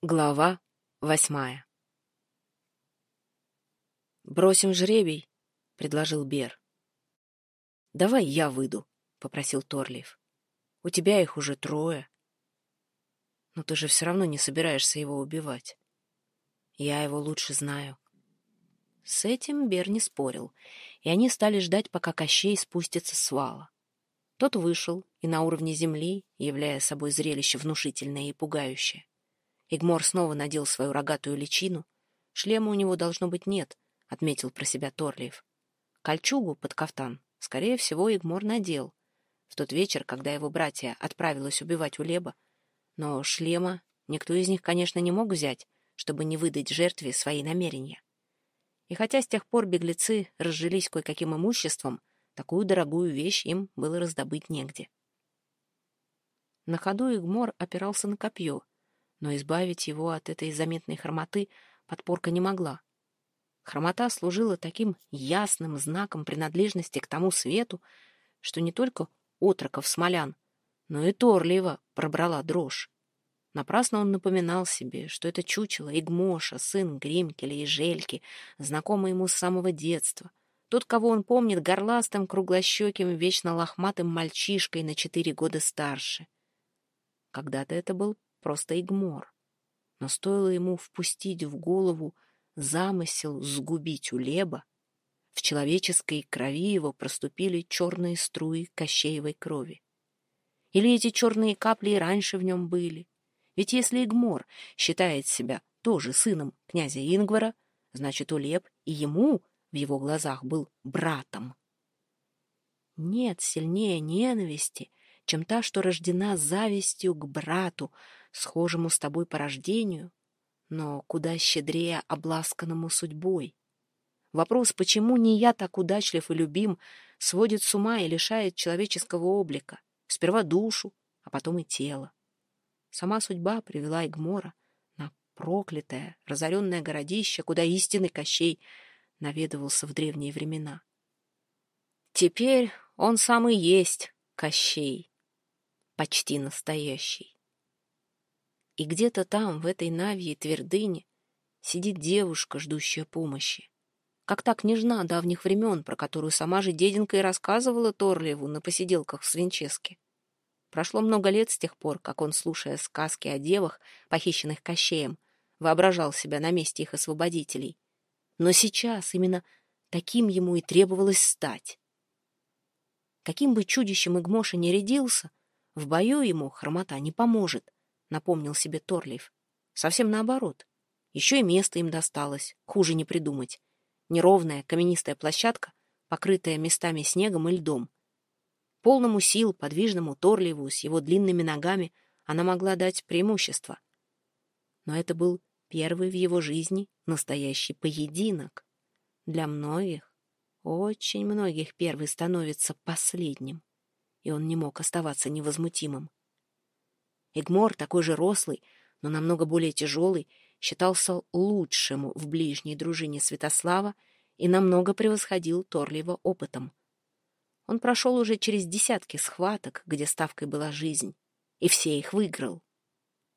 Глава восьмая «Бросим жребий», — предложил Бер. «Давай я выйду», — попросил Торлиев. «У тебя их уже трое». «Но ты же все равно не собираешься его убивать. Я его лучше знаю». С этим Бер не спорил, и они стали ждать, пока Кощей спустится с вала. Тот вышел, и на уровне земли, являя собой зрелище внушительное и пугающее. Игмор снова надел свою рогатую личину. Шлема у него должно быть нет, отметил про себя Торлиев. Кольчугу под кафтан, скорее всего, Игмор надел. В тот вечер, когда его братья отправилась убивать Улеба. Но шлема никто из них, конечно, не мог взять, чтобы не выдать жертве свои намерения. И хотя с тех пор беглецы разжились кое-каким имуществом, такую дорогую вещь им было раздобыть негде. На ходу Игмор опирался на копье, но избавить его от этой заметной хромоты подпорка не могла. Хромота служила таким ясным знаком принадлежности к тому свету, что не только отроков смолян, но и Торлиева пробрала дрожь. Напрасно он напоминал себе, что это чучело Игмоша, сын Гримкеля и Жельки, знакомый ему с самого детства. Тот, кого он помнит горластым, круглощеким, вечно лохматым мальчишкой на четыре года старше. Когда-то это был просто Игмор. Но стоило ему впустить в голову замысел сгубить Улеба, в человеческой крови его проступили черные струи кощеевой крови. Или эти черные капли и раньше в нем были? Ведь если Игмор считает себя тоже сыном князя Ингвара, значит, Улеб и ему в его глазах был братом. Нет сильнее ненависти, чем та, что рождена завистью к брату, схожему с тобой по рождению, но куда щедрее обласканному судьбой. Вопрос, почему не я так удачлив и любим, сводит с ума и лишает человеческого облика, сперва душу, а потом и тело. Сама судьба привела Игмора на проклятое, разоренное городище, куда истинный Кощей наведывался в древние времена. Теперь он сам и есть Кощей, почти настоящий. И где-то там, в этой Навьей твердыне, сидит девушка, ждущая помощи. Как та княжна давних времен, про которую сама же деденка и рассказывала Торлиеву на посиделках в Свинческе. Прошло много лет с тех пор, как он, слушая сказки о девах, похищенных Кощеем, воображал себя на месте их освободителей. Но сейчас именно таким ему и требовалось стать. Каким бы чудищем Игмоша не рядился, в бою ему хромота не поможет. — напомнил себе Торлиев. «Совсем наоборот. Еще и место им досталось. Хуже не придумать. Неровная каменистая площадка, покрытая местами снегом и льдом. Полному сил, подвижному Торлиеву с его длинными ногами она могла дать преимущество. Но это был первый в его жизни настоящий поединок. Для многих, очень многих первый становится последним, и он не мог оставаться невозмутимым. Игмор, такой же рослый, но намного более тяжелый, считался лучшим в ближней дружине Святослава и намного превосходил Торлиева опытом. Он прошел уже через десятки схваток, где ставкой была жизнь, и все их выиграл.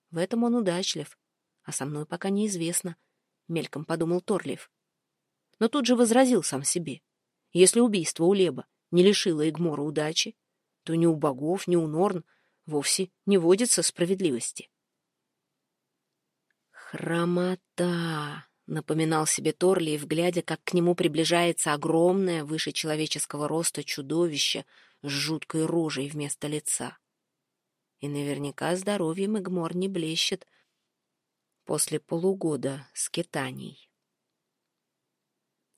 В этом он удачлив, а со мной пока неизвестно, — мельком подумал Торлиев. Но тут же возразил сам себе. Если убийство у Леба не лишило Игмора удачи, то ни у богов, ни у Норн — вовсе не водится справедливости. «Хромота!» — напоминал себе Торлиев, глядя, как к нему приближается огромное, выше человеческого роста чудовище с жуткой рожей вместо лица. И наверняка здоровьем Игмор не блещет после полугода скитаний.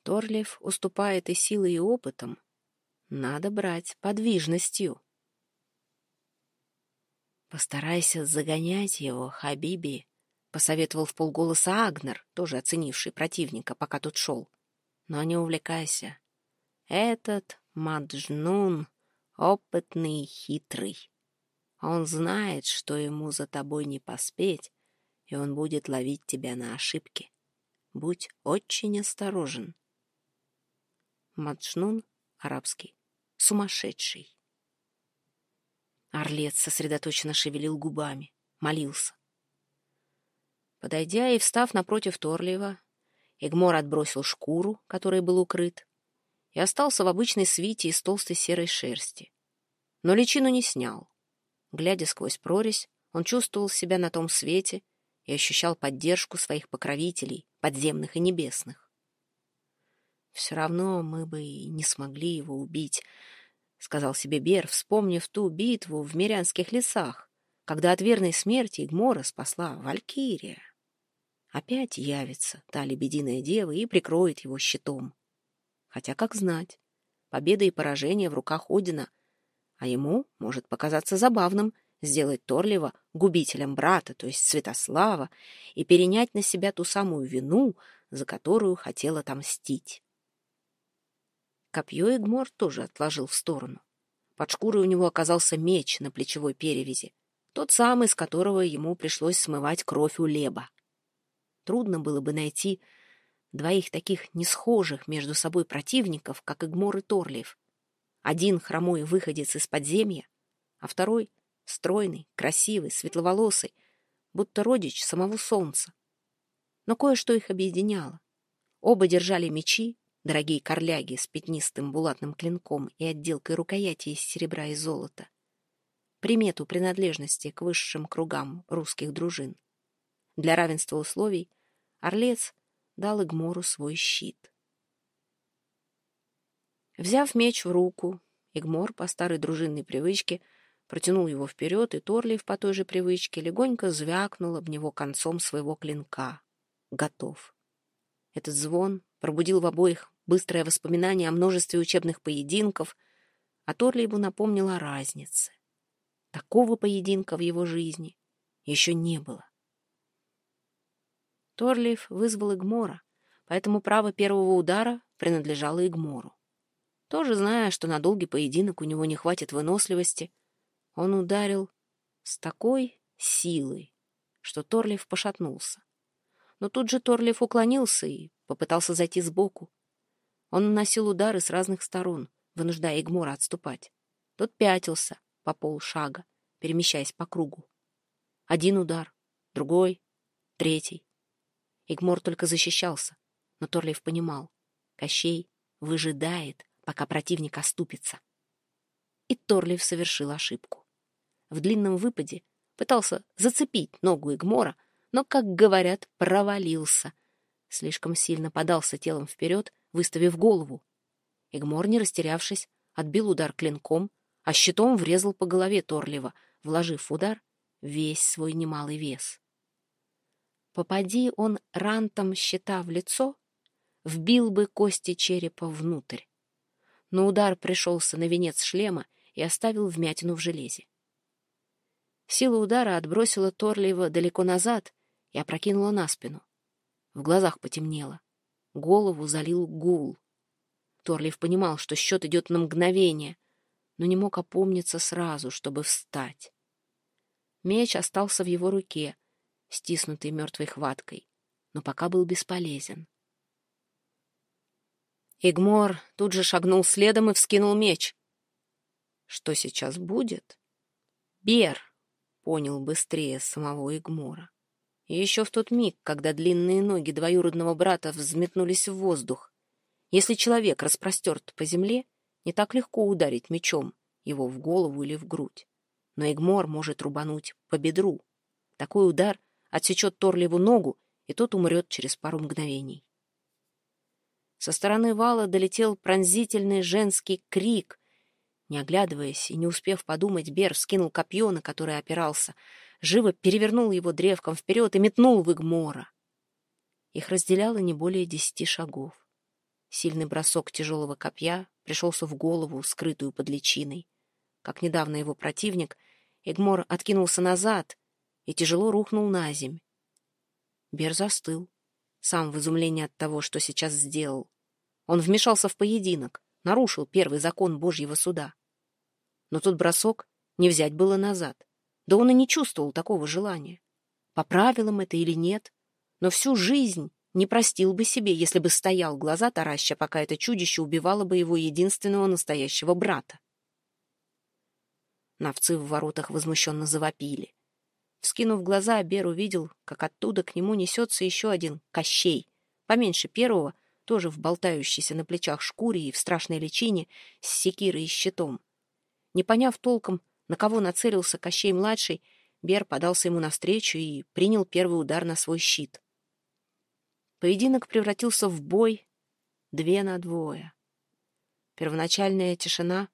Торлиев уступает и силой, и опытом. Надо брать подвижностью. «Постарайся загонять его, Хабиби», — посоветовал в полголоса Агнер, тоже оценивший противника, пока тот шел. «Но не увлекайся. Этот Маджнун опытный и хитрый. Он знает, что ему за тобой не поспеть, и он будет ловить тебя на ошибки. Будь очень осторожен». Маджнун, арабский, сумасшедший. Орлец сосредоточенно шевелил губами, молился. Подойдя и встав напротив Торлиева, Игмор отбросил шкуру, которой был укрыт, и остался в обычной свите из толстой серой шерсти. Но личину не снял. Глядя сквозь прорезь, он чувствовал себя на том свете и ощущал поддержку своих покровителей, подземных и небесных. «Все равно мы бы не смогли его убить», — сказал себе Бер, вспомнив ту битву в Мирянских лесах, когда от верной смерти Игмора спасла Валькирия. Опять явится та лебединая дева и прикроет его щитом. Хотя, как знать, победа и поражение в руках Одина, а ему может показаться забавным сделать Торлива губителем брата, то есть Святослава, и перенять на себя ту самую вину, за которую хотел отомстить. Копье Игмор тоже отложил в сторону. Под шкурой у него оказался меч на плечевой перевязи, тот самый, с которого ему пришлось смывать кровь у Леба. Трудно было бы найти двоих таких несхожих между собой противников, как Игмор и Торлиев. Один хромой выходец из подземья, а второй — стройный, красивый, светловолосый, будто родич самого солнца. Но кое-что их объединяло. Оба держали мечи, дорогие корляги с пятнистым булатным клинком и отделкой рукояти из серебра и золота. Примету принадлежности к высшим кругам русских дружин. Для равенства условий Орлец дал Игмору свой щит. Взяв меч в руку, Игмор по старой дружинной привычке протянул его вперед, и Торлиев по той же привычке легонько звякнул об него концом своего клинка. Готов. Этот звон пробудил в обоих быстрое воспоминание о множестве учебных поединков, а Торлиеву напомнил о разнице. Такого поединка в его жизни еще не было. Торлиев вызвал Игмора, поэтому право первого удара принадлежало Игмору. Тоже зная, что на долгий поединок у него не хватит выносливости, он ударил с такой силой, что Торлиев пошатнулся. Но тут же Торлиев уклонился и попытался зайти сбоку. Он наносил удары с разных сторон, вынуждая Игмора отступать. Тот пятился по полшага, перемещаясь по кругу. Один удар, другой, третий. Игмор только защищался, но Торлиев понимал. Кощей выжидает, пока противник оступится. И Торлиев совершил ошибку. В длинном выпаде пытался зацепить ногу Игмора, но, как говорят, провалился. Слишком сильно подался телом вперед, выставив голову. Игмор, не растерявшись, отбил удар клинком, а щитом врезал по голове Торлива, вложив удар весь свой немалый вес. Попади он рантом щита в лицо, вбил бы кости черепа внутрь. Но удар пришелся на венец шлема и оставил вмятину в железе. Сила удара отбросила Торлиева далеко назад и опрокинула на спину. В глазах потемнело. Голову залил гул. Торлиев понимал, что счет идет на мгновение, но не мог опомниться сразу, чтобы встать. Меч остался в его руке, стиснутый мертвой хваткой, но пока был бесполезен. Игмор тут же шагнул следом и вскинул меч. Что сейчас будет? Бер понял быстрее самого Игмора. И еще в тот миг, когда длинные ноги двоюродного брата взметнулись в воздух. Если человек распростерт по земле, не так легко ударить мечом его в голову или в грудь. Но Игмор может рубануть по бедру. Такой удар отсечет Торлеву ногу, и тот умрет через пару мгновений. Со стороны вала долетел пронзительный женский крик. Не оглядываясь и не успев подумать, Бер вскинул копье, на которое опирался, живо перевернул его древком вперед и метнул в Игмора. Их разделяло не более десяти шагов. Сильный бросок тяжелого копья пришелся в голову, скрытую под личиной. Как недавно его противник, Игмор откинулся назад и тяжело рухнул на земь. Бер застыл, сам в изумлении от того, что сейчас сделал. Он вмешался в поединок, нарушил первый закон Божьего суда. Но тот бросок не взять было назад. Да он и не чувствовал такого желания. По правилам это или нет, но всю жизнь не простил бы себе, если бы стоял глаза тараща, пока это чудище убивало бы его единственного настоящего брата. Навцы в воротах возмущенно завопили. Вскинув глаза, Бер увидел, как оттуда к нему несется еще один Кощей, поменьше первого, тоже в болтающейся на плечах шкуре и в страшной личине, с секирой и щитом. Не поняв толком, на кого нацелился Кощей-младший, Бер подался ему навстречу и принял первый удар на свой щит. Поединок превратился в бой две на двое. Первоначальная тишина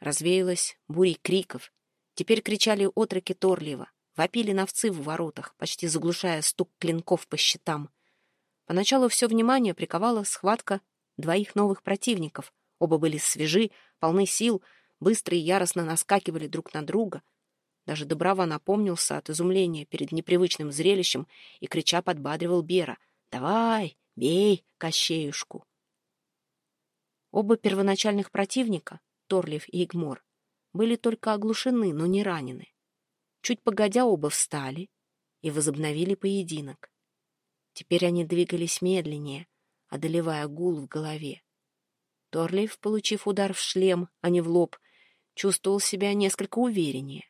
развеялась бурей криков. Теперь кричали отроки Торлиева, вопили новцы в воротах, почти заглушая стук клинков по щитам. Поначалу все внимание приковала схватка двоих новых противников. Оба были свежи, полны сил, быстро и яростно наскакивали друг на друга. Даже Доброва напомнился от изумления перед непривычным зрелищем и, крича, подбадривал Бера. «Давай, бей Кощеюшку!» Оба первоначальных противника, Торлив и Игмор, были только оглушены, но не ранены. Чуть погодя оба встали и возобновили поединок. Теперь они двигались медленнее, одолевая гул в голове. Торлив, получив удар в шлем, а не в лоб, чувствовал себя несколько увереннее.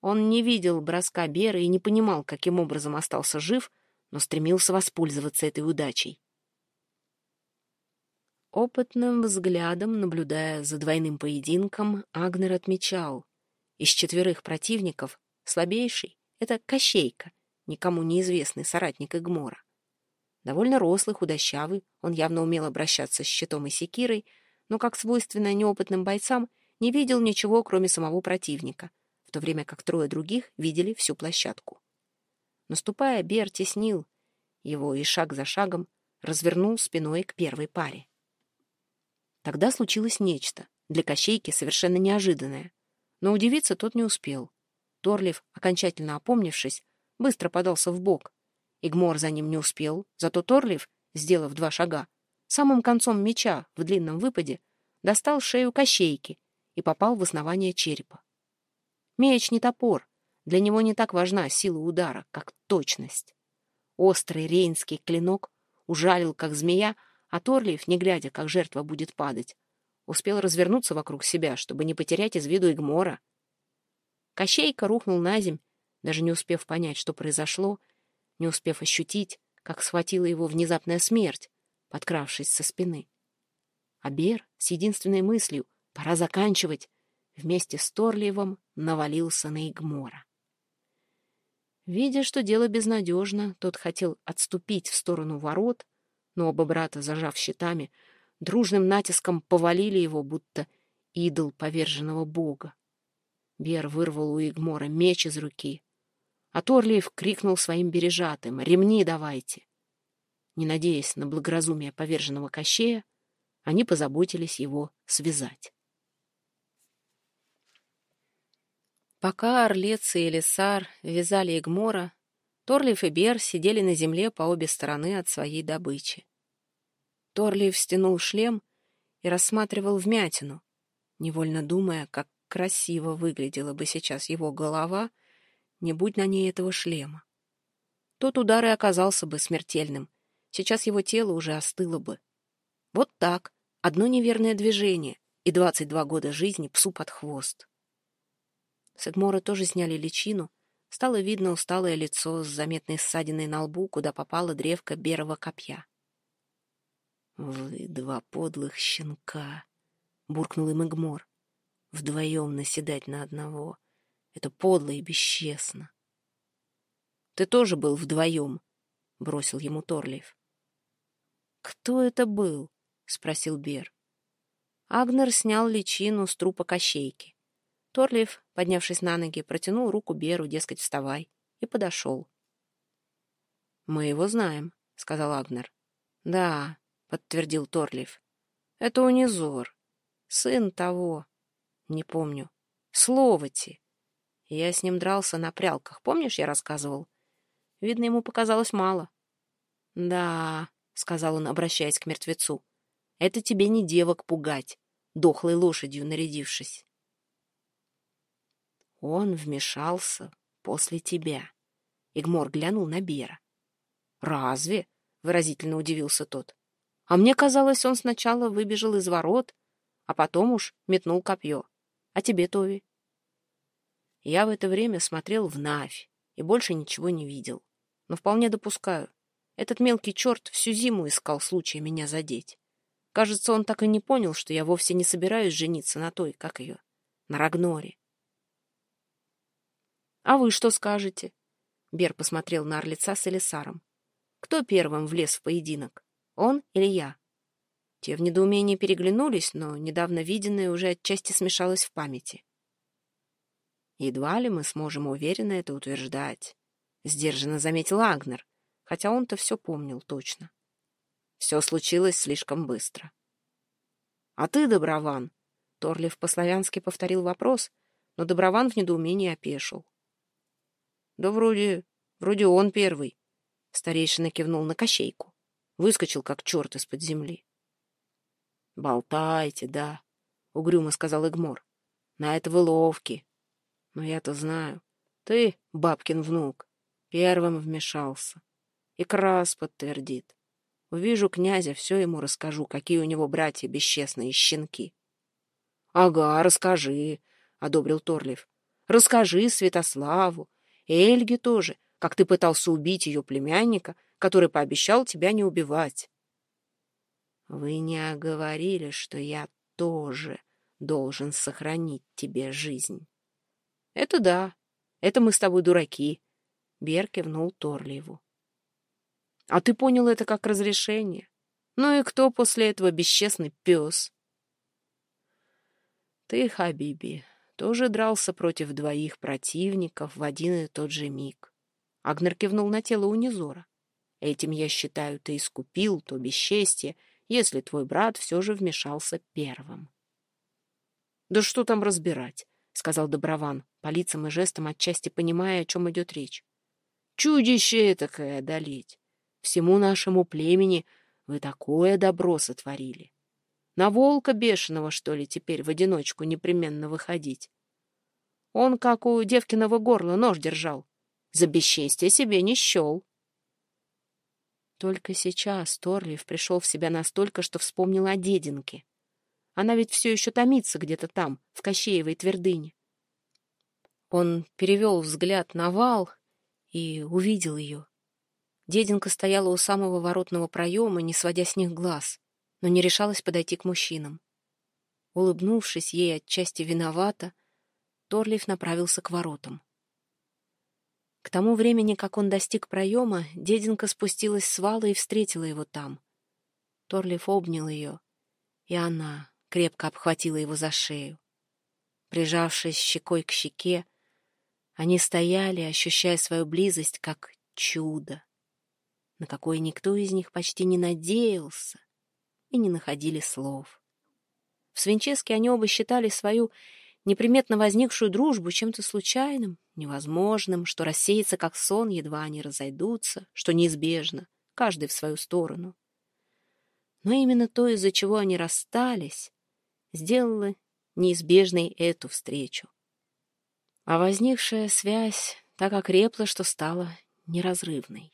Он не видел броска Беры и не понимал, каким образом остался жив, но стремился воспользоваться этой удачей. Опытным взглядом, наблюдая за двойным поединком, Агнер отмечал, из четверых противников слабейший — это Кощейка, никому неизвестный соратник Игмора. Довольно рослый, худощавый, он явно умел обращаться с щитом и секирой, но, как свойственно неопытным бойцам, не видел ничего, кроме самого противника, в то время как трое других видели всю площадку. Наступая, Бер теснил его и шаг за шагом развернул спиной к первой паре. Тогда случилось нечто, для Кощейки совершенно неожиданное. Но удивиться тот не успел. Торлив, окончательно опомнившись, быстро подался в бок. Игмор за ним не успел, зато Торлив, сделав два шага, самым концом меча в длинном выпаде достал шею Кощейки и попал в основание черепа. Меч не топор, для него не так важна сила удара, как точность. Острый рейнский клинок ужалил, как змея, а Торлиев, не глядя, как жертва будет падать, успел развернуться вокруг себя, чтобы не потерять из виду Игмора. Кощейка рухнул на земь, даже не успев понять, что произошло, не успев ощутить, как схватила его внезапная смерть, подкравшись со спины. А Бер с единственной мыслью «пора заканчивать» вместе с Торлиевым навалился на Игмора. Видя, что дело безнадежно, тот хотел отступить в сторону ворот, но оба брата, зажав щитами, дружным натиском повалили его, будто идол поверженного бога. Бер вырвал у Игмора меч из руки, а Торлиев крикнул своим бережатым «Ремни давайте!». Не надеясь на благоразумие поверженного Кощея, они позаботились его связать. Пока Орлец и Элисар вязали Игмора, Торлиев и Бер сидели на земле по обе стороны от своей добычи. Торлиев стянул шлем и рассматривал вмятину, невольно думая, как красиво выглядела бы сейчас его голова, не будь на ней этого шлема. Тот удар и оказался бы смертельным. Сейчас его тело уже остыло бы. Вот так, одно неверное движение и двадцать два года жизни псу под хвост. С тоже сняли личину. Стало видно усталое лицо с заметной ссадиной на лбу, куда попала древко берого копья. «Вы два подлых щенка!» — буркнул им Игмор. «Вдвоем наседать на одного — это подло и бесчестно». «Ты тоже был вдвоем», — бросил ему Торлиев. «Кто это был?» — спросил Бер. Агнер снял личину с трупа кощейки. Торлиев, поднявшись на ноги, протянул руку Беру, дескать, вставай, и подошел. «Мы его знаем», — сказал Агнер. «Да, — подтвердил Торлиев. — Это Унизор. Сын того. Не помню. Словоти. Я с ним дрался на прялках. Помнишь, я рассказывал? Видно, ему показалось мало. — Да, — сказал он, обращаясь к мертвецу, — это тебе не девок пугать, дохлой лошадью нарядившись. Он вмешался после тебя. Игмор глянул на Бера. — Разве? — выразительно удивился тот. А мне казалось, он сначала выбежал из ворот, а потом уж метнул копье. А тебе, Тови? Я в это время смотрел в Навь и больше ничего не видел. Но вполне допускаю. Этот мелкий черт всю зиму искал случая меня задеть. Кажется, он так и не понял, что я вовсе не собираюсь жениться на той, как ее, на Рагноре. «А вы что скажете?» Бер посмотрел на Орлица с Элисаром. «Кто первым влез в поединок? Он или я?» Те в недоумении переглянулись, но недавно виденное уже отчасти смешалось в памяти. «Едва ли мы сможем уверенно это утверждать», — сдержанно заметил Агнер, хотя он-то все помнил точно. Все случилось слишком быстро. «А ты, Доброван?» — Торлив по-славянски повторил вопрос, но Доброван в недоумении опешил. «Да вроде... вроде он первый», — старейшина кивнул на кощейку. Выскочил, как черт из-под земли. «Болтайте, да», — угрюмо сказал Игмор. «На это вы ловки. Но я-то знаю. Ты, бабкин внук, первым вмешался. И Крас подтвердит. Увижу князя, все ему расскажу, какие у него братья бесчестные щенки». «Ага, расскажи», — одобрил Торлив. «Расскажи Святославу, Эльге тоже, как ты пытался убить ее племянника, который пообещал тебя не убивать. Вы не оговорили, что я тоже должен сохранить тебе жизнь. Это да, это мы с тобой дураки, Бер кивнул Торливу. А ты понял это как разрешение? Ну и кто после этого бесчестный пес? Ты, Хабиби, тоже дрался против двоих противников в один и тот же миг. Агнер кивнул на тело Унизора. Этим, я считаю, ты искупил то бесчестье, если твой брат все же вмешался первым. — Да что там разбирать? — сказал Доброван, по лицам и жестам отчасти понимая, о чем идет речь. — Чудище этакое одолеть! Всему нашему племени вы такое добро сотворили. На волка бешеного, что ли, теперь в одиночку непременно выходить? Он, как у девкиного горла, нож держал. За бесчестие себе не щел. Только сейчас Торлиев пришел в себя настолько, что вспомнил о дединке. Она ведь все еще томится где-то там, в Кощеевой твердыне. Он перевел взгляд на вал и увидел ее. Дединка стояла у самого воротного проема, не сводя с них глаз но не решалась подойти к мужчинам. Улыбнувшись ей отчасти виновата, Торлиф направился к воротам. К тому времени, как он достиг проема, дединка спустилась с вала и встретила его там. Торлиф обнял ее, и она крепко обхватила его за шею. Прижавшись щекой к щеке, они стояли, ощущая свою близость как чудо, на какое никто из них почти не надеялся и не находили слов. В Свинческе они оба считали свою неприметно возникшую дружбу чем-то случайным, невозможным, что рассеется как сон, едва они разойдутся, что неизбежно, каждый в свою сторону. Но именно то, из-за чего они расстались, сделало неизбежной эту встречу. А возникшая связь так окрепла, что стала неразрывной.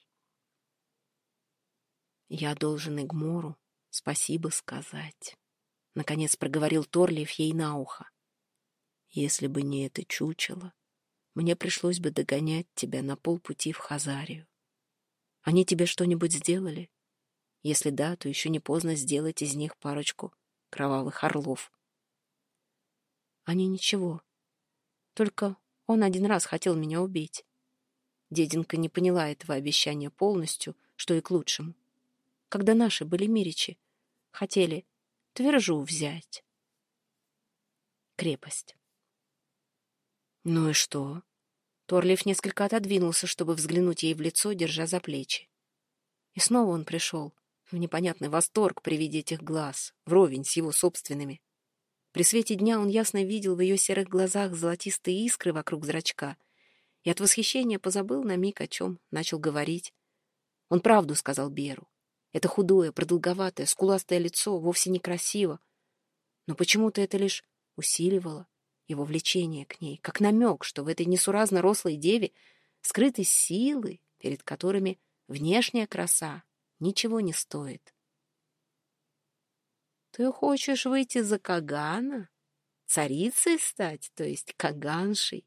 Я должен Игмору спасибо сказать. Наконец проговорил Торлиев ей на ухо. Если бы не это чучело, мне пришлось бы догонять тебя на полпути в Хазарию. Они тебе что-нибудь сделали? Если да, то еще не поздно сделать из них парочку кровавых орлов. Они ничего. Только он один раз хотел меня убить. Дединка не поняла этого обещания полностью, что и к лучшему когда наши были миричи, хотели Твержу взять. Крепость. Ну и что? Торлиф несколько отодвинулся, чтобы взглянуть ей в лицо, держа за плечи. И снова он пришел в непонятный восторг при виде этих глаз, вровень с его собственными. При свете дня он ясно видел в ее серых глазах золотистые искры вокруг зрачка и от восхищения позабыл на миг, о чем начал говорить. Он правду сказал Беру. Это худое, продолговатое, скуластое лицо вовсе некрасиво. Но почему-то это лишь усиливало его влечение к ней, как намек, что в этой несуразно рослой деве скрыты силы, перед которыми внешняя краса ничего не стоит. «Ты хочешь выйти за Кагана? Царицей стать, то есть Каганшей?»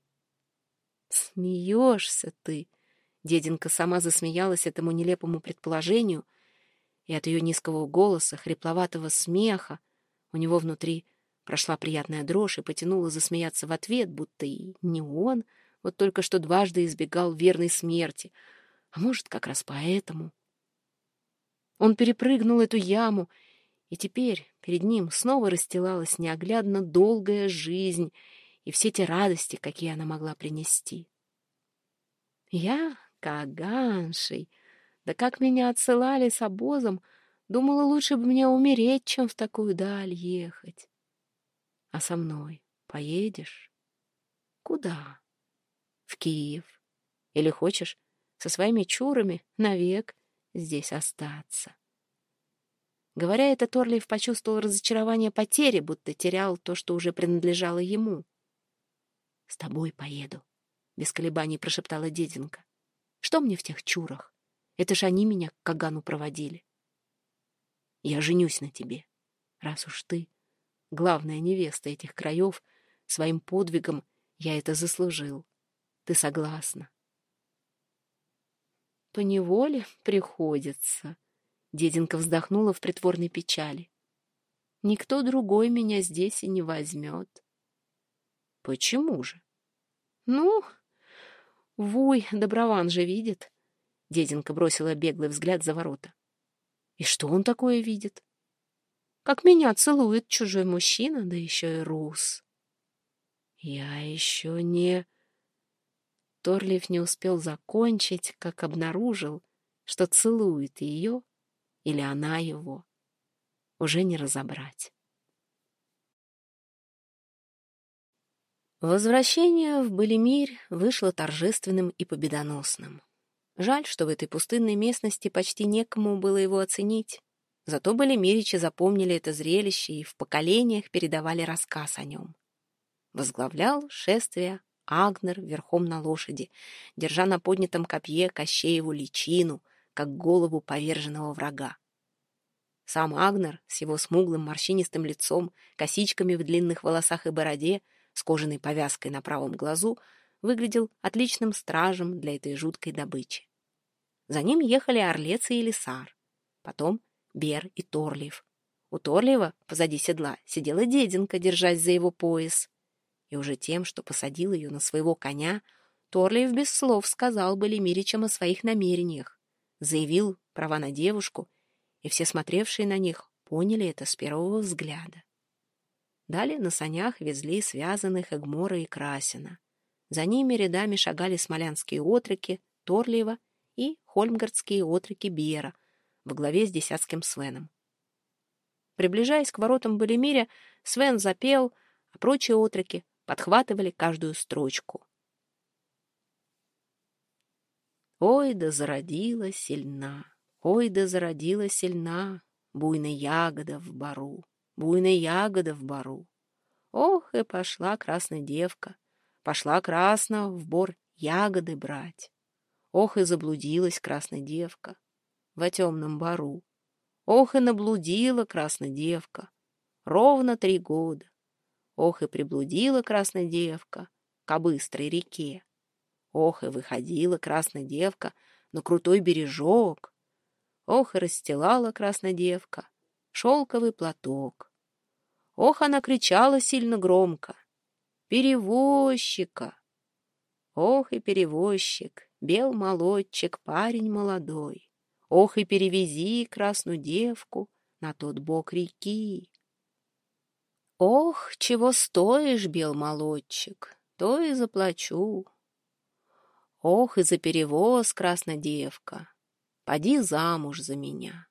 Смеешься ты. Деденка сама засмеялась этому нелепому предположению, и от ее низкого голоса, хрипловатого смеха, у него внутри прошла приятная дрожь и потянула засмеяться в ответ, будто и не он, вот только что дважды избегал верной смерти, а может, как раз поэтому. Он перепрыгнул эту яму, и теперь перед ним снова расстилалась неоглядно долгая жизнь и все те радости, какие она могла принести. Я, Каганшей, да как меня отсылали с обозом, думала, лучше бы мне умереть, чем в такую даль ехать. А со мной поедешь? Куда? В Киев. Или хочешь со своими чурами навек здесь остаться? Говоря это, Торлиев почувствовал разочарование потери, будто терял то, что уже принадлежало ему. — С тобой поеду, — без колебаний прошептала деденка. — Что мне в тех чурах? Это ж они меня к Кагану проводили. Я женюсь на тебе, раз уж ты главная невеста этих краев, своим подвигом я это заслужил. Ты согласна? По неволе приходится, Деденка вздохнула в притворной печали. Никто другой меня здесь и не возьмет. Почему же? Ну, Вуй, Доброван же видит. Деденка бросила беглый взгляд за ворота. И что он такое видит? Как меня целует чужой мужчина, да еще и рус. Я еще не... Торлиев не успел закончить, как обнаружил, что целует ее или она его, уже не разобрать. Возвращение в Балимирь вышло торжественным и победоносным. Жаль, что в этой пустынной местности почти некому было его оценить. Зато Балимиричи запомнили это зрелище и в поколениях передавали рассказ о нем. Возглавлял шествие Агнер верхом на лошади, держа на поднятом копье Кощееву личину — как голову поверженного врага. Сам Агнер с его смуглым морщинистым лицом, косичками в длинных волосах и бороде, с кожаной повязкой на правом глазу, выглядел отличным стражем для этой жуткой добычи. За ним ехали Орлец и Елисар, потом Бер и Торлиев. У Торлиева позади седла сидела деденка, держась за его пояс. И уже тем, что посадил ее на своего коня, Торлиев без слов сказал бы Лемиричам о своих намерениях заявил права на девушку, и все смотревшие на них поняли это с первого взгляда. Далее на санях везли связанных Эгмора и Красина. За ними рядами шагали смолянские отроки Торлиева и хольмгардские отроки Бера во главе с десятским Свеном. Приближаясь к воротам Балимиря, Свен запел, а прочие отроки подхватывали каждую строчку. Ой, да зародилась сильна, ой, да зародилась сильна, буйная ягода в бару, буйная ягода в бару. Ох, и пошла красная девка, пошла красно в бор ягоды брать. Ох, и заблудилась красная девка во темном бару. Ох, и наблудила красная девка ровно три года. Ох, и приблудила красная девка к быстрой реке. Ох, и выходила красная девка на крутой бережок. Ох, и расстилала красная девка шелковый платок. Ох, она кричала сильно громко. «Перевозчика!» Ох, и перевозчик, бел молодчик, парень молодой. Ох, и перевези красную девку на тот бок реки. Ох, чего стоишь, бел молодчик, то и заплачу. Ох, и за перевоз, красная девка, поди замуж за меня.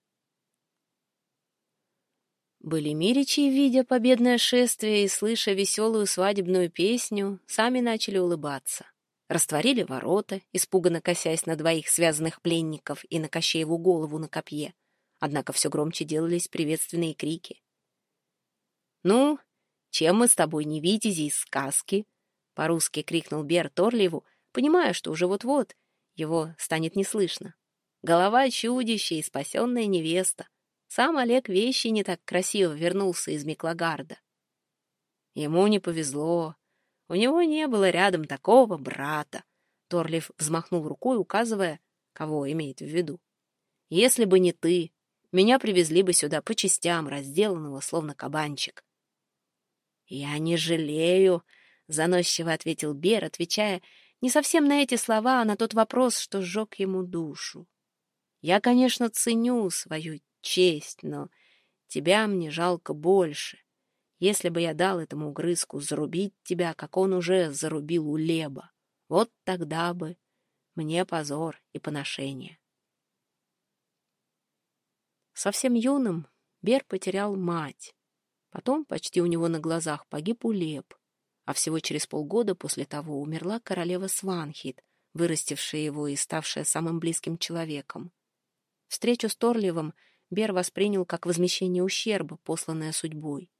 Были миричи, видя победное шествие и слыша веселую свадебную песню, сами начали улыбаться. Растворили ворота, испуганно косясь на двоих связанных пленников и на Кощееву голову на копье. Однако все громче делались приветственные крики. «Ну, чем мы с тобой не витязи из сказки?» — по-русски крикнул Бер Торлиеву, понимая, что уже вот-вот его станет не слышно. Голова чудища и спасенная невеста. Сам Олег вещи не так красиво вернулся из Миклагарда. Ему не повезло. У него не было рядом такого брата. Торлиф взмахнул рукой, указывая, кого имеет в виду. Если бы не ты, меня привезли бы сюда по частям, разделанного, словно кабанчик. «Я не жалею», — заносчиво ответил Бер, отвечая не совсем на эти слова, а на тот вопрос, что сжег ему душу. «Я, конечно, ценю свою честь, но тебя мне жалко больше. Если бы я дал этому угрызку зарубить тебя, как он уже зарубил у Леба, вот тогда бы мне позор и поношение». Совсем юным Бер потерял мать. Потом, почти у него на глазах, погиб Улеп а всего через полгода после того умерла королева Сванхит, вырастившая его и ставшая самым близким человеком. Встречу с Торливом Бер воспринял как возмещение ущерба, посланное судьбой.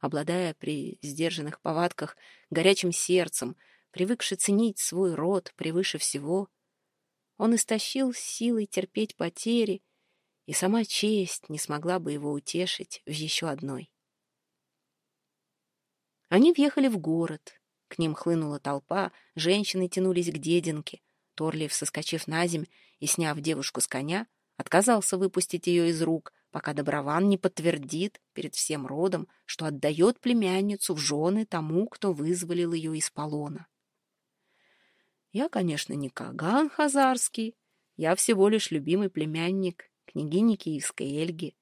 Обладая при сдержанных повадках горячим сердцем, привыкший ценить свой род превыше всего, он истощил силой терпеть потери, и сама честь не смогла бы его утешить в еще одной. Они въехали в город. К ним хлынула толпа, женщины тянулись к дединке. Торлиев, соскочив на земь и сняв девушку с коня, отказался выпустить ее из рук, пока Доброван не подтвердит перед всем родом, что отдает племянницу в жены тому, кто вызволил ее из полона. «Я, конечно, не Каган Хазарский, я всего лишь любимый племянник княгини Киевской Эльги»,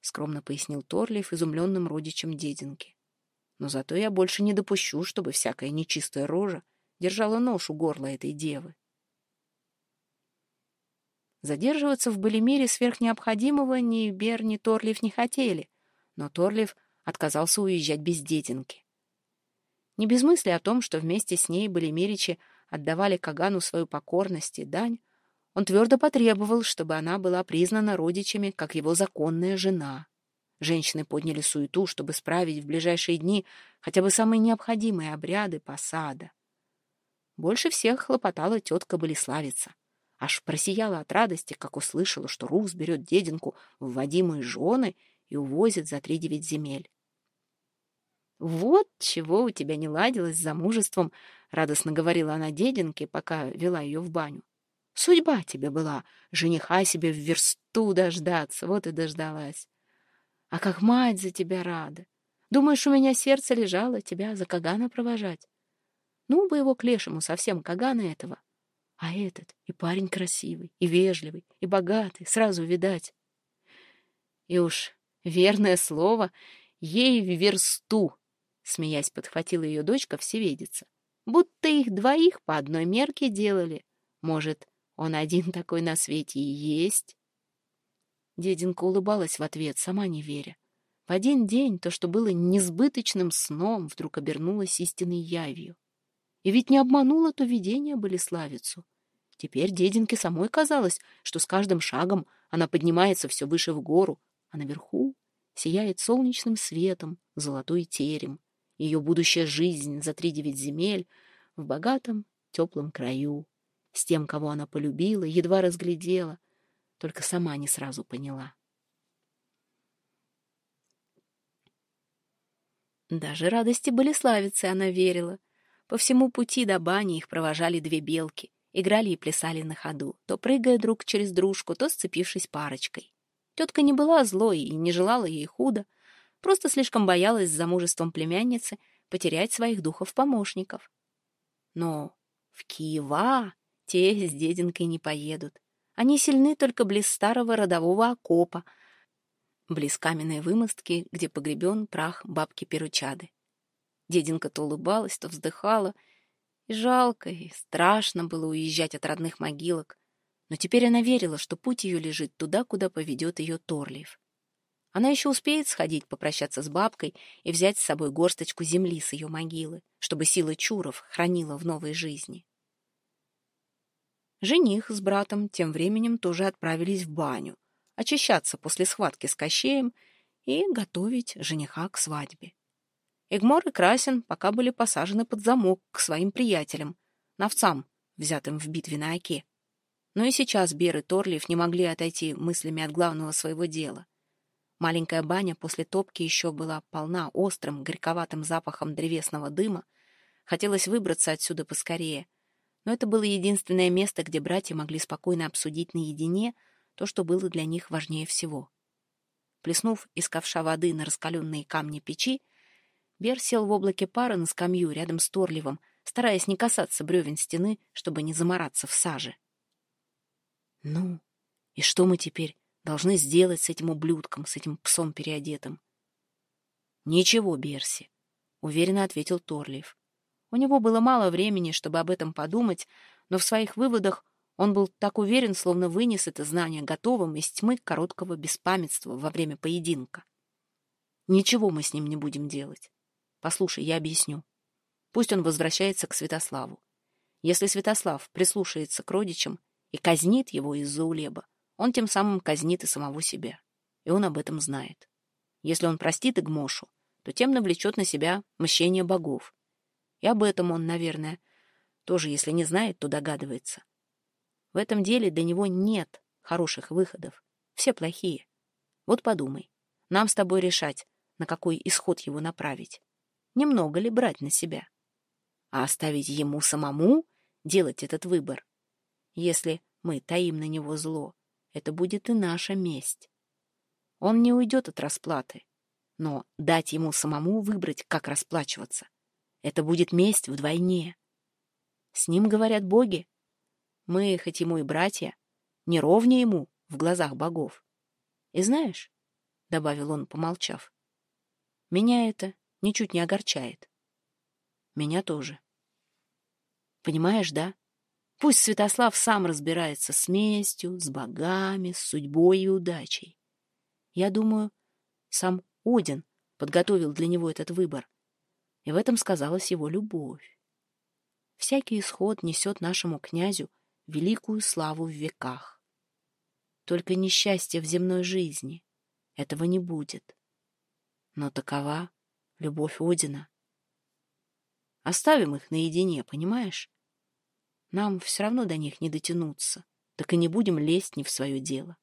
скромно пояснил Торлиев изумленным родичам дединки. Но зато я больше не допущу, чтобы всякая нечистая рожа держала нож у горла этой девы. Задерживаться в Балимире сверх необходимого ни Бер, ни Торлив не хотели, но Торлив отказался уезжать без детинки. Не без мысли о том, что вместе с ней Балимиричи отдавали Кагану свою покорность и дань, он твердо потребовал, чтобы она была признана родичами как его законная жена. Женщины подняли суету, чтобы справить в ближайшие дни хотя бы самые необходимые обряды посада. Больше всех хлопотала тетка Болеславица. Аж просияла от радости, как услышала, что Рус берет дединку в водимые жены и увозит за три девять земель. «Вот чего у тебя не ладилось с замужеством», — радостно говорила она дединке, пока вела ее в баню. «Судьба тебе была, жениха себе в версту дождаться, вот и дождалась. А как мать за тебя рада! Думаешь, у меня сердце лежало тебя за Кагана провожать? Ну бы его к лешему совсем Кагана этого. А этот и парень красивый, и вежливый, и богатый, сразу видать. И уж верное слово, ей в версту, смеясь подхватила ее дочка всеведица. Будто их двоих по одной мерке делали. Может, он один такой на свете и есть? Дединка улыбалась в ответ, сама не веря. В один день то, что было несбыточным сном, вдруг обернулось истинной явью. И ведь не обмануло то видение Болеславицу. Теперь дединке самой казалось, что с каждым шагом она поднимается все выше в гору, а наверху сияет солнечным светом золотой терем, ее будущая жизнь за три девять земель в богатом теплом краю, с тем, кого она полюбила, едва разглядела, только сама не сразу поняла. Даже радости были славицы она верила. По всему пути до бани их провожали две белки, играли и плясали на ходу, то прыгая друг через дружку, то сцепившись парочкой. Тетка не была злой и не желала ей худо, просто слишком боялась с замужеством племянницы потерять своих духов-помощников. Но в Киева те с дединкой не поедут. Они сильны только близ старого родового окопа, близ каменной вымостки, где погребен прах бабки Перучады. Дединка то улыбалась, то вздыхала, и жалко, и страшно было уезжать от родных могилок, но теперь она верила, что путь ее лежит туда, куда поведет ее Торлиев. Она еще успеет сходить, попрощаться с бабкой и взять с собой горсточку земли с ее могилы, чтобы сила Чуров хранила в новой жизни. Жених с братом тем временем тоже отправились в баню, очищаться после схватки с Кощеем и готовить жениха к свадьбе. Эгмор и Красин пока были посажены под замок к своим приятелям, новцам, взятым в битве на Оке. Но и сейчас Бер и Торлиев не могли отойти мыслями от главного своего дела. Маленькая баня после топки еще была полна острым, горьковатым запахом древесного дыма, Хотелось выбраться отсюда поскорее. Но это было единственное место, где братья могли спокойно обсудить наедине то, что было для них важнее всего. Плеснув из ковша воды на раскаленные камни печи, Бер сел в облаке пара на скамью рядом с Торливом, стараясь не касаться бревен стены, чтобы не замораться в саже. «Ну, и что мы теперь должны сделать с этим ублюдком, с этим псом переодетым?» «Ничего, Берси», — уверенно ответил Торлиев. У него было мало времени, чтобы об этом подумать, но в своих выводах он был так уверен, словно вынес это знание готовым из тьмы короткого беспамятства во время поединка. Ничего мы с ним не будем делать. Послушай, я объясню. Пусть он возвращается к Святославу. Если Святослав прислушается к родичам и казнит его из-за улеба, он тем самым казнит и самого себя. И он об этом знает. Если он простит Игмошу, то тем навлечет на себя мщение богов. И об этом он, наверное, тоже, если не знает, то догадывается. В этом деле для него нет хороших выходов. Все плохие. Вот подумай. Нам с тобой решать, на какой исход его направить немного ли брать на себя. А оставить ему самому делать этот выбор. Если мы таим на него зло, это будет и наша месть. Он не уйдет от расплаты, но дать ему самому выбрать, как расплачиваться, это будет месть вдвойне. С ним говорят боги. Мы, хоть ему и братья, не ровнее ему в глазах богов. И знаешь, — добавил он, помолчав, — меня это ничуть не огорчает. Меня тоже. Понимаешь, да? Пусть Святослав сам разбирается с местью, с богами, с судьбой и удачей. Я думаю, сам Один подготовил для него этот выбор, и в этом сказалась его любовь. Всякий исход несет нашему князю великую славу в веках. Только несчастье в земной жизни. Этого не будет. Но такова любовь Одина. Оставим их наедине, понимаешь? Нам все равно до них не дотянуться, так и не будем лезть не в свое дело.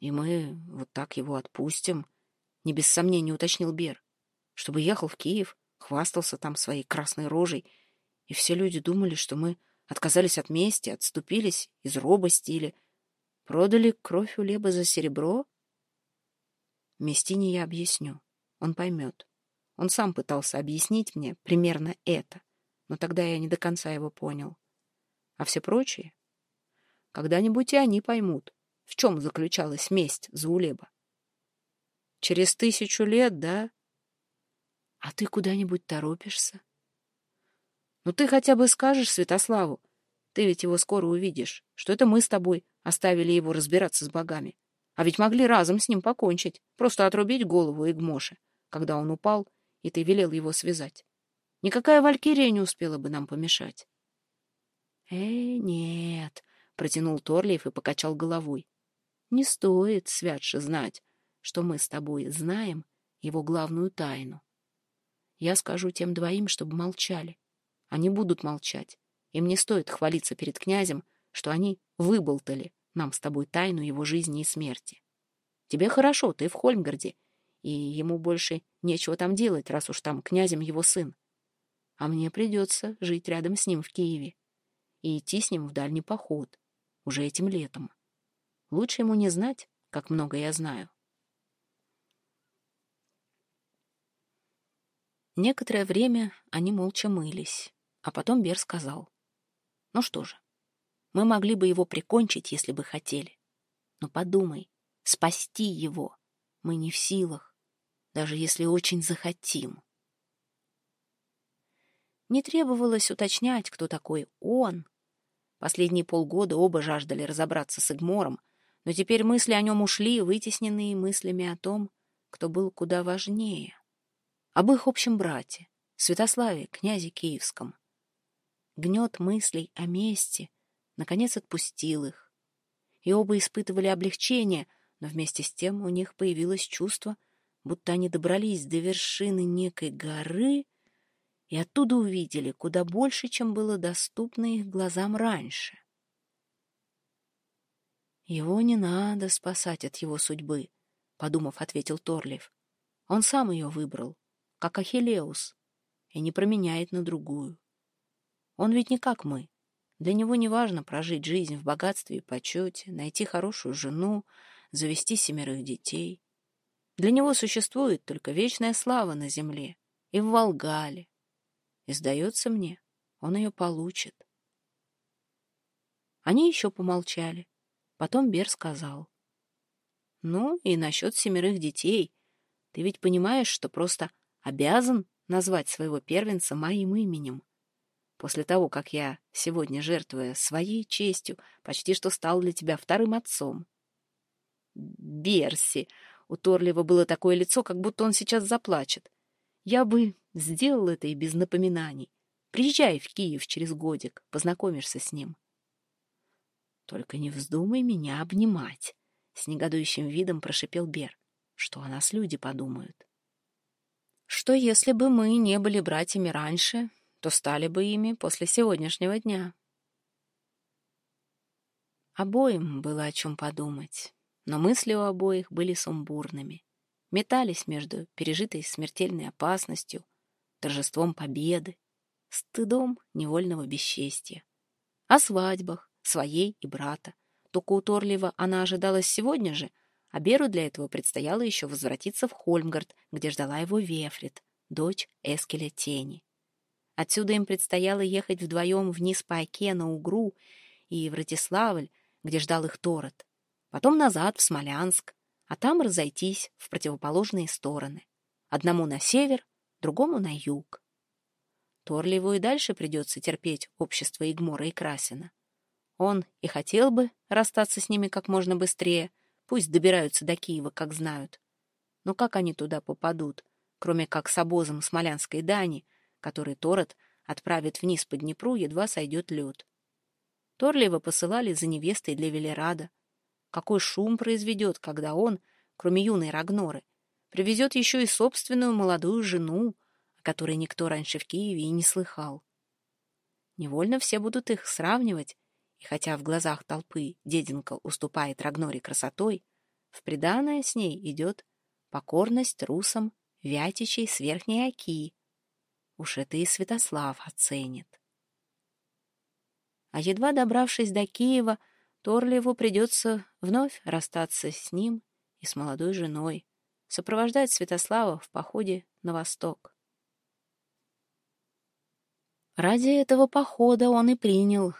И мы вот так его отпустим, не без сомнения уточнил Бер, чтобы ехал в Киев, хвастался там своей красной рожей, и все люди думали, что мы отказались от мести, отступились из робости или продали кровь у Леба за серебро? Местине я объясню. Он поймет. Он сам пытался объяснить мне примерно это, но тогда я не до конца его понял. А все прочие? Когда-нибудь и они поймут, в чем заключалась месть Заулеба. Через тысячу лет, да? А ты куда-нибудь торопишься? Ну ты хотя бы скажешь Святославу, ты ведь его скоро увидишь, что это мы с тобой оставили его разбираться с богами. А ведь могли разом с ним покончить, просто отрубить голову Игмоше когда он упал, и ты велел его связать. Никакая валькирия не успела бы нам помешать. — Э, нет, — протянул Торлиев и покачал головой. — Не стоит, Святше, знать, что мы с тобой знаем его главную тайну. Я скажу тем двоим, чтобы молчали. Они будут молчать. Им не стоит хвалиться перед князем, что они выболтали нам с тобой тайну его жизни и смерти. Тебе хорошо, ты в Хольмгарде, и ему больше нечего там делать, раз уж там князем его сын. А мне придется жить рядом с ним в Киеве и идти с ним в дальний поход, уже этим летом. Лучше ему не знать, как много я знаю. Некоторое время они молча мылись, а потом Бер сказал. «Ну что же, мы могли бы его прикончить, если бы хотели. Но подумай, спасти его мы не в силах даже если очень захотим. Не требовалось уточнять, кто такой он. Последние полгода оба жаждали разобраться с Игмором, но теперь мысли о нем ушли, вытесненные мыслями о том, кто был куда важнее. Об их общем брате, Святославе, князе Киевском. Гнет мыслей о мести наконец отпустил их. И оба испытывали облегчение, но вместе с тем у них появилось чувство — будто они добрались до вершины некой горы и оттуда увидели куда больше, чем было доступно их глазам раньше. «Его не надо спасать от его судьбы», — подумав, ответил Торлив. «Он сам ее выбрал, как Ахиллеус. и не променяет на другую. Он ведь не как мы. Для него не важно прожить жизнь в богатстве и почете, найти хорошую жену, завести семерых детей. Для него существует только вечная слава на земле и в Волгале. И, сдается мне, он ее получит. Они еще помолчали. Потом Бер сказал. «Ну, и насчет семерых детей. Ты ведь понимаешь, что просто обязан назвать своего первенца моим именем. После того, как я сегодня, жертвуя своей честью, почти что стал для тебя вторым отцом. Берси! У Торлива было такое лицо, как будто он сейчас заплачет. Я бы сделал это и без напоминаний. Приезжай в Киев через годик, познакомишься с ним. Только не вздумай меня обнимать, — с негодующим видом прошипел Бер. Что о нас люди подумают? Что если бы мы не были братьями раньше, то стали бы ими после сегодняшнего дня? Обоим было о чем подумать, но мысли у обоих были сумбурными. Метались между пережитой смертельной опасностью, торжеством победы, стыдом невольного бесчестья. О свадьбах, своей и брата. Только у Торлива она ожидалась сегодня же, а Беру для этого предстояло еще возвратиться в Хольмгард, где ждала его Вефрит, дочь Эскеля Тени. Отсюда им предстояло ехать вдвоем вниз по Оке на Угру и в Ратиславль, где ждал их Торот, потом назад в Смолянск, а там разойтись в противоположные стороны. Одному на север, другому на юг. Торливу и дальше придется терпеть общество Игмора и Красина. Он и хотел бы расстаться с ними как можно быстрее, пусть добираются до Киева, как знают. Но как они туда попадут, кроме как с обозом Смолянской Дани, который Торот отправит вниз по Днепру, едва сойдет лед. Торлива посылали за невестой для Велерада. Какой шум произведет, когда он, кроме юной Рагноры, привезет еще и собственную молодую жену, о которой никто раньше в Киеве и не слыхал. Невольно все будут их сравнивать, и хотя в глазах толпы деденка уступает Рагноре красотой, в приданое с ней идет покорность русам Вятичей с Верхней Оки. Уж это и Святослав оценит. А едва добравшись до Киева, Торлеву придется вновь расстаться с ним и с молодой женой, сопровождать Святослава в походе на восток. Ради этого похода он и принял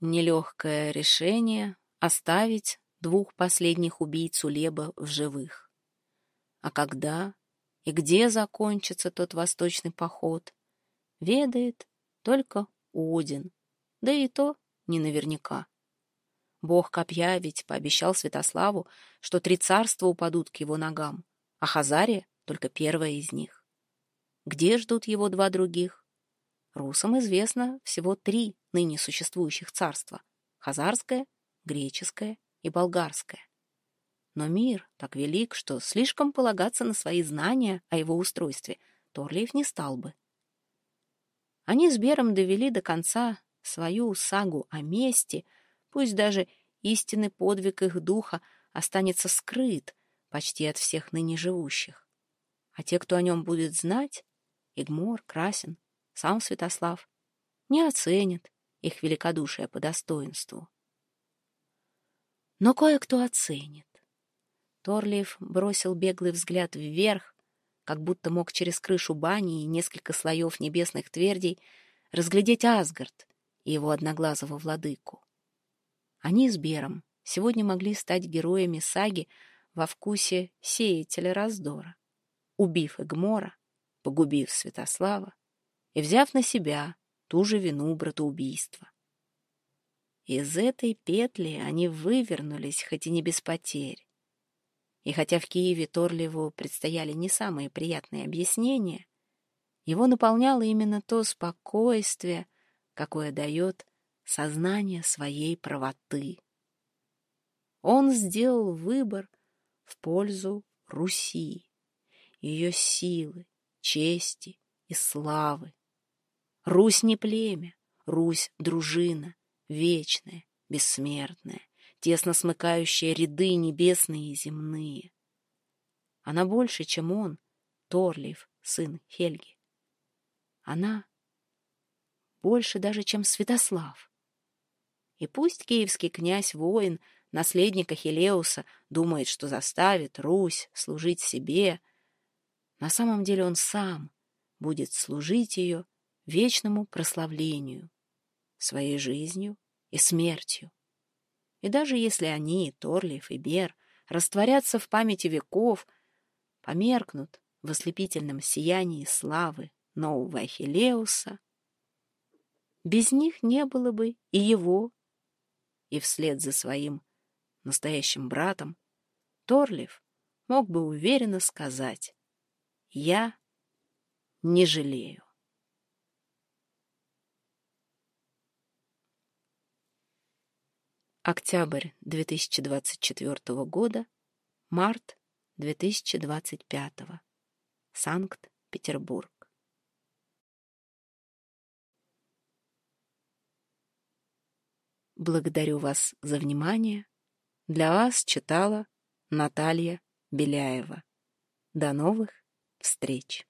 нелегкое решение оставить двух последних убийц Улеба в живых. А когда и где закончится тот восточный поход, ведает только Один, да и то не наверняка. Бог копья ведь пообещал Святославу, что три царства упадут к его ногам, а Хазария — только первое из них. Где ждут его два других? Русам известно всего три ныне существующих царства — Хазарское, Греческое и Болгарское. Но мир так велик, что слишком полагаться на свои знания о его устройстве Торлиев не стал бы. Они с Бером довели до конца свою сагу о мести, пусть даже истинный подвиг их духа останется скрыт почти от всех ныне живущих. А те, кто о нем будет знать, Игмор, Красин, сам Святослав, не оценит их великодушие по достоинству. Но кое-кто оценит. Торлиев бросил беглый взгляд вверх, как будто мог через крышу бани и несколько слоев небесных твердей разглядеть Асгард и его одноглазого владыку. Они с Бером сегодня могли стать героями саги во вкусе сеятеля раздора, убив Эгмора, погубив Святослава, и взяв на себя ту же вину братоубийства. Из этой петли они вывернулись, хоть и не без потерь. И хотя в Киеве Торлеву предстояли не самые приятные объяснения, его наполняло именно то спокойствие, какое дает сознание своей правоты. Он сделал выбор в пользу Руси, ее силы, чести и славы. Русь не племя, Русь — дружина, вечная, бессмертная, тесно смыкающая ряды небесные и земные. Она больше, чем он, Торлиев, сын Хельги. Она больше даже, чем Святослав. И пусть киевский князь-воин, наследник Ахиллеуса, думает, что заставит Русь служить себе, на самом деле он сам будет служить ее вечному прославлению, своей жизнью и смертью. И даже если они, Торлиев и Бер, растворятся в памяти веков, померкнут в ослепительном сиянии славы нового Ахиллеуса, без них не было бы и его, и вслед за своим настоящим братом Торлив мог бы уверенно сказать «Я не жалею». Октябрь 2024 года, март 2025. Санкт-Петербург. Благодарю вас за внимание. Для вас читала Наталья Беляева. До новых встреч!